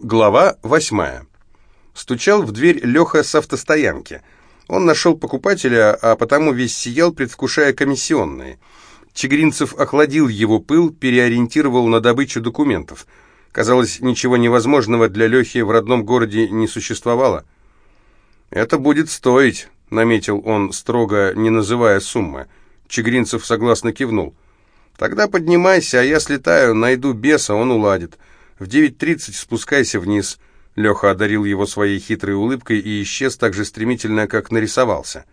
Глава восьмая. Стучал в дверь Леха с автостоянки. Он нашел покупателя, а потому весь сиял, предвкушая комиссионные. Чегринцев охладил его пыл, переориентировал на добычу документов. Казалось, ничего невозможного для Лехи в родном городе не существовало. «Это будет стоить», — наметил он, строго не называя суммы. Чегринцев согласно кивнул. «Тогда поднимайся, а я слетаю, найду беса, он уладит». В 9.30 спускайся вниз». Леха одарил его своей хитрой улыбкой и исчез так же стремительно, как нарисовался.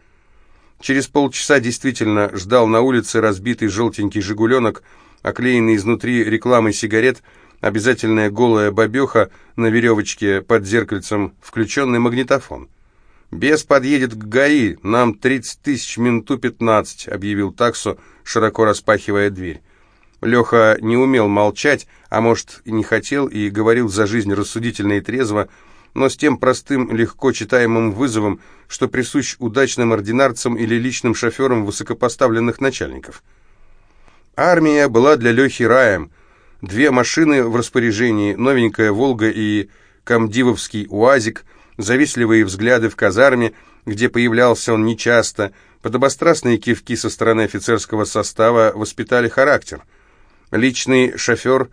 Через полчаса действительно ждал на улице разбитый желтенький «Жигуленок», оклеенный изнутри рекламой сигарет, обязательная голая бабеха на веревочке под зеркальцем, включенный магнитофон. «Бес подъедет к ГАИ, нам 30 тысяч, минуту 15», — объявил таксу, широко распахивая дверь. Леха не умел молчать, а может и не хотел, и говорил за жизнь рассудительно и трезво, но с тем простым, легко читаемым вызовом, что присущ удачным ординарцам или личным шоферам высокопоставленных начальников. Армия была для Лехи раем. Две машины в распоряжении, новенькая «Волга» и комдивовский «УАЗик», завистливые взгляды в казарме, где появлялся он нечасто, подобострастные кивки со стороны офицерского состава воспитали характер – Личный шофер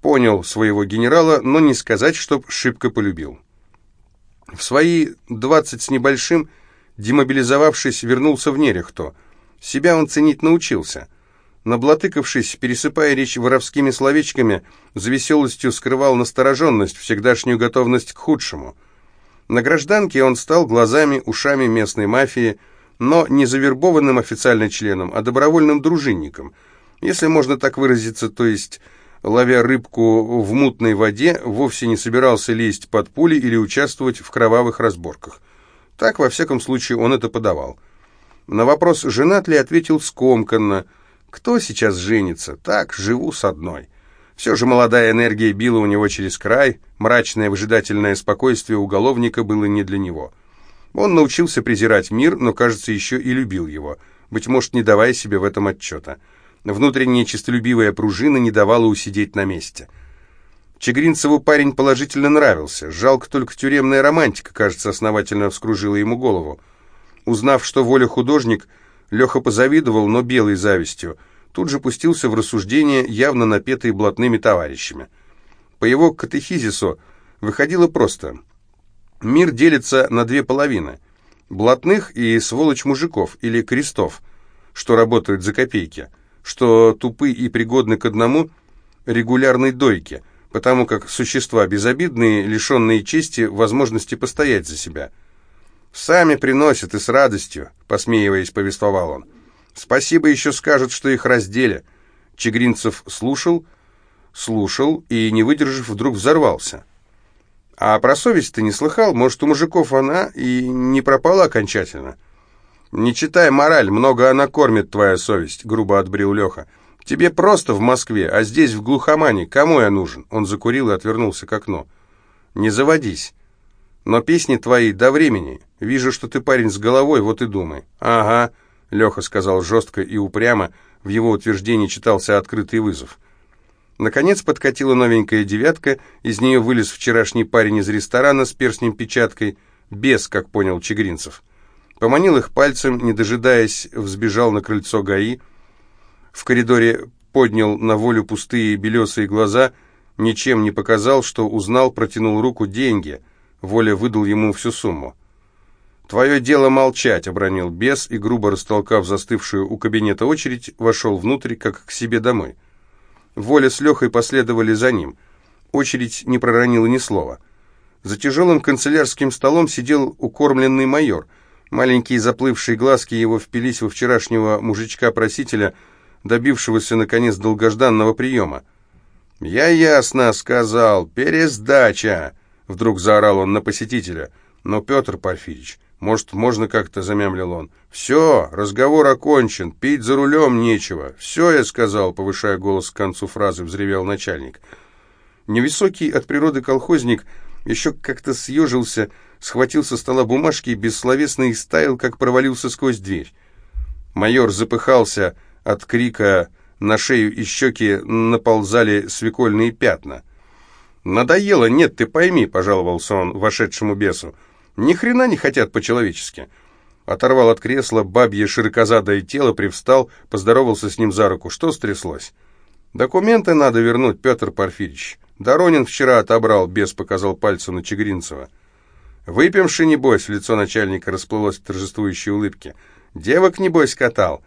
понял своего генерала, но не сказать, чтоб шибко полюбил. В свои двадцать с небольшим, демобилизовавшись, вернулся в Нерехто. Себя он ценить научился. Наблатыкавшись, пересыпая речь воровскими словечками, за веселостью скрывал настороженность, всегдашнюю готовность к худшему. На гражданке он стал глазами, ушами местной мафии, но не завербованным официально членом, а добровольным дружинником – если можно так выразиться, то есть, ловя рыбку в мутной воде, вовсе не собирался лезть под пули или участвовать в кровавых разборках. Так, во всяком случае, он это подавал. На вопрос, женат ли, ответил скомканно. «Кто сейчас женится? Так, живу с одной». Все же молодая энергия била у него через край, мрачное выжидательное спокойствие уголовника было не для него. Он научился презирать мир, но, кажется, еще и любил его, быть может, не давая себе в этом отчета. Внутренняя честолюбивая пружина не давала усидеть на месте. Чегринцеву парень положительно нравился. Жалко только тюремная романтика, кажется, основательно вскружила ему голову. Узнав, что Воля художник, Леха позавидовал, но белой завистью. Тут же пустился в рассуждения, явно напетые блатными товарищами. По его катехизису выходило просто. Мир делится на две половины. Блатных и сволочь мужиков, или крестов, что работают за копейки – что тупы и пригодны к одному регулярной дойке, потому как существа безобидные, лишенные чести, возможности постоять за себя. «Сами приносят и с радостью», — посмеиваясь, повествовал он. «Спасибо еще скажут, что их раздели». Чегринцев слушал, слушал и, не выдержав, вдруг взорвался. «А про совесть ты не слыхал? Может, у мужиков она и не пропала окончательно?» «Не читай мораль, много она кормит, твоя совесть», — грубо отбрил Леха. «Тебе просто в Москве, а здесь, в глухомане, кому я нужен?» Он закурил и отвернулся к окну. «Не заводись. Но песни твои до времени. Вижу, что ты парень с головой, вот и думай». «Ага», — Леха сказал жестко и упрямо, в его утверждении читался открытый вызов. Наконец подкатила новенькая девятка, из нее вылез вчерашний парень из ресторана с перстнем-печаткой, без, как понял Чегринцев. Поманил их пальцем, не дожидаясь, взбежал на крыльцо ГАИ. В коридоре поднял на волю пустые белесые глаза, ничем не показал, что узнал, протянул руку деньги. Воля выдал ему всю сумму. «Твое дело молчать», — обронил бес и, грубо растолкав застывшую у кабинета очередь, вошел внутрь, как к себе домой. Воля с Лехой последовали за ним. Очередь не проронила ни слова. За тяжелым канцелярским столом сидел укормленный майор — Маленькие заплывшие глазки его впились во вчерашнего мужичка-просителя, добившегося, наконец, долгожданного приема. «Я ясно сказал, пересдача!» — вдруг заорал он на посетителя. «Но, Петр Порфирич, может, можно как-то?» — замямлил он. «Все, разговор окончен, пить за рулем нечего. Все, я сказал», — повышая голос к концу фразы, взревел начальник. Невысокий от природы колхозник еще как-то съежился, — схватил со стола бумажки и бессловесно истаял, как провалился сквозь дверь. Майор запыхался от крика, на шею и щеки наползали свекольные пятна. «Надоело, нет, ты пойми», — пожаловался он вошедшему бесу. «Ни хрена не хотят по-человечески». Оторвал от кресла бабье широкозадое тело, привстал, поздоровался с ним за руку. Что стряслось? «Документы надо вернуть, Петр Порфирьевич. Доронин вчера отобрал», — бес показал пальцем на Чегринцева. «Выпьемши, небось», — лицо начальника расплылось в торжествующей улыбке. «Девок, небось, катал».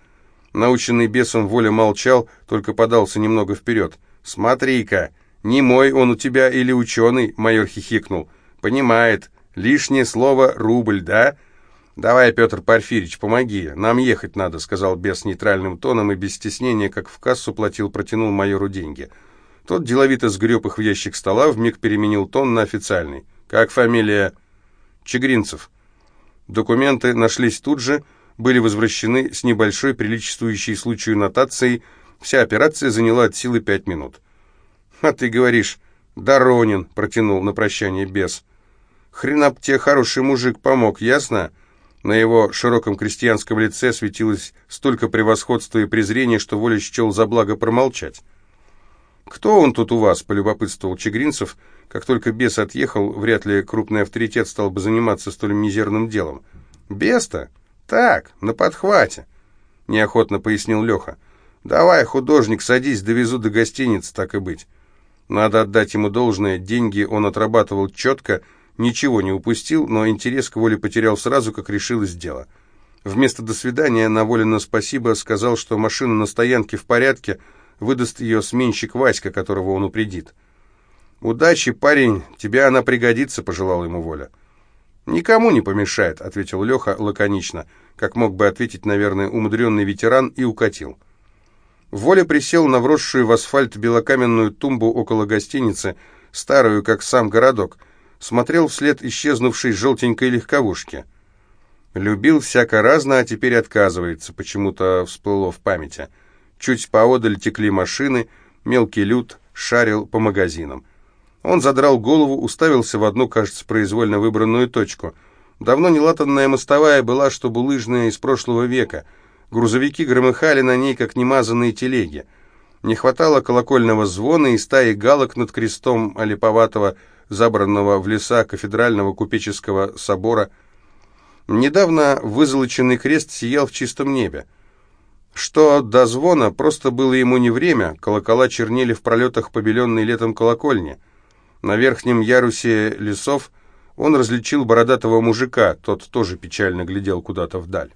Наученный бесом Воля молчал, только подался немного вперед. «Смотри-ка, не мой он у тебя или ученый?» — майор хихикнул. «Понимает. Лишнее слово — рубль, да?» «Давай, Петр Порфирич, помоги. Нам ехать надо», — сказал бес нейтральным тоном и без стеснения, как в кассу платил, протянул майору деньги. Тот деловито сгреб их в ящик стола, вмиг переменил тон на официальный. «Как фамилия?» «Чегринцев». Документы нашлись тут же, были возвращены с небольшой, приличествующей случаю нотацией. Вся операция заняла от силы пять минут. «А ты говоришь, Доронин», — протянул на прощание бес. «Хрена б тебе хороший мужик помог, ясно?» На его широком крестьянском лице светилось столько превосходства и презрения, что Воля счел за благо промолчать. «Кто он тут у вас?» — полюбопытствовал Чегринцев. Как только бес отъехал, вряд ли крупный авторитет стал бы заниматься столь мизерным делом. «Бес-то? Так, на подхвате», — неохотно пояснил Леха. «Давай, художник, садись, довезу до гостиницы, так и быть». Надо отдать ему должное, деньги он отрабатывал четко, ничего не упустил, но интерес к воле потерял сразу, как решилось дело. Вместо «до свидания» на воле на спасибо сказал, что машина на стоянке в порядке, выдаст ее сменщик Васька, которого он упредит. «Удачи, парень, тебе она пригодится», — пожелал ему Воля. «Никому не помешает», — ответил Леха лаконично, как мог бы ответить, наверное, умудренный ветеран, и укатил. Воля присел на вросшую в асфальт белокаменную тумбу около гостиницы, старую, как сам городок, смотрел вслед исчезнувшей желтенькой легковушки. Любил всяко разно, а теперь отказывается, почему-то всплыло в памяти. Чуть поодаль текли машины, мелкий люд шарил по магазинам. Он задрал голову, уставился в одну, кажется, произвольно выбранную точку. Давно нелатанная мостовая была, что булыжная из прошлого века. Грузовики громыхали на ней, как немазанные телеги. Не хватало колокольного звона и стаи галок над крестом олиповатого забранного в леса кафедрального купеческого собора. Недавно вызолоченный крест сиял в чистом небе. Что до звона, просто было ему не время, колокола чернели в пролетах побеленной летом колокольни. На верхнем ярусе лесов он различил бородатого мужика, тот тоже печально глядел куда-то вдаль.